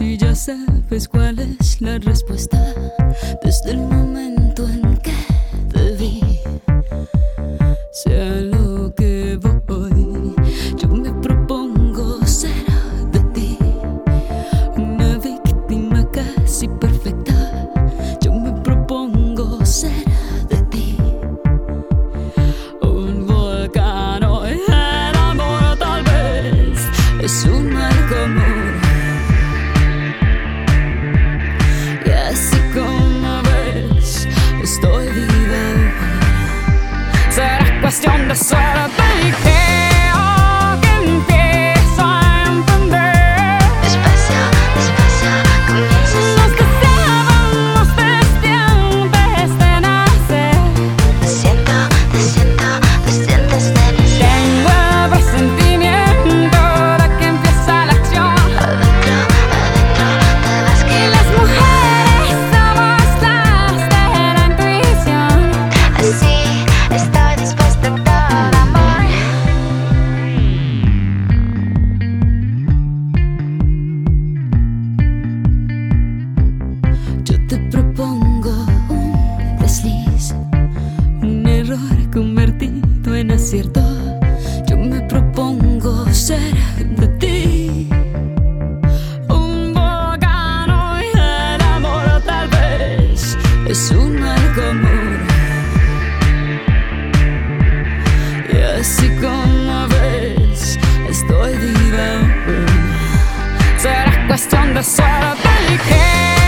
Si ya sabes cuál es la respuesta desde el momento en que te vi. on the side of the propongo ser de ti. Un bocano y el amor tal vez es un algo. Y así como ves, estoy viva. Será cuestión de ser inteligente.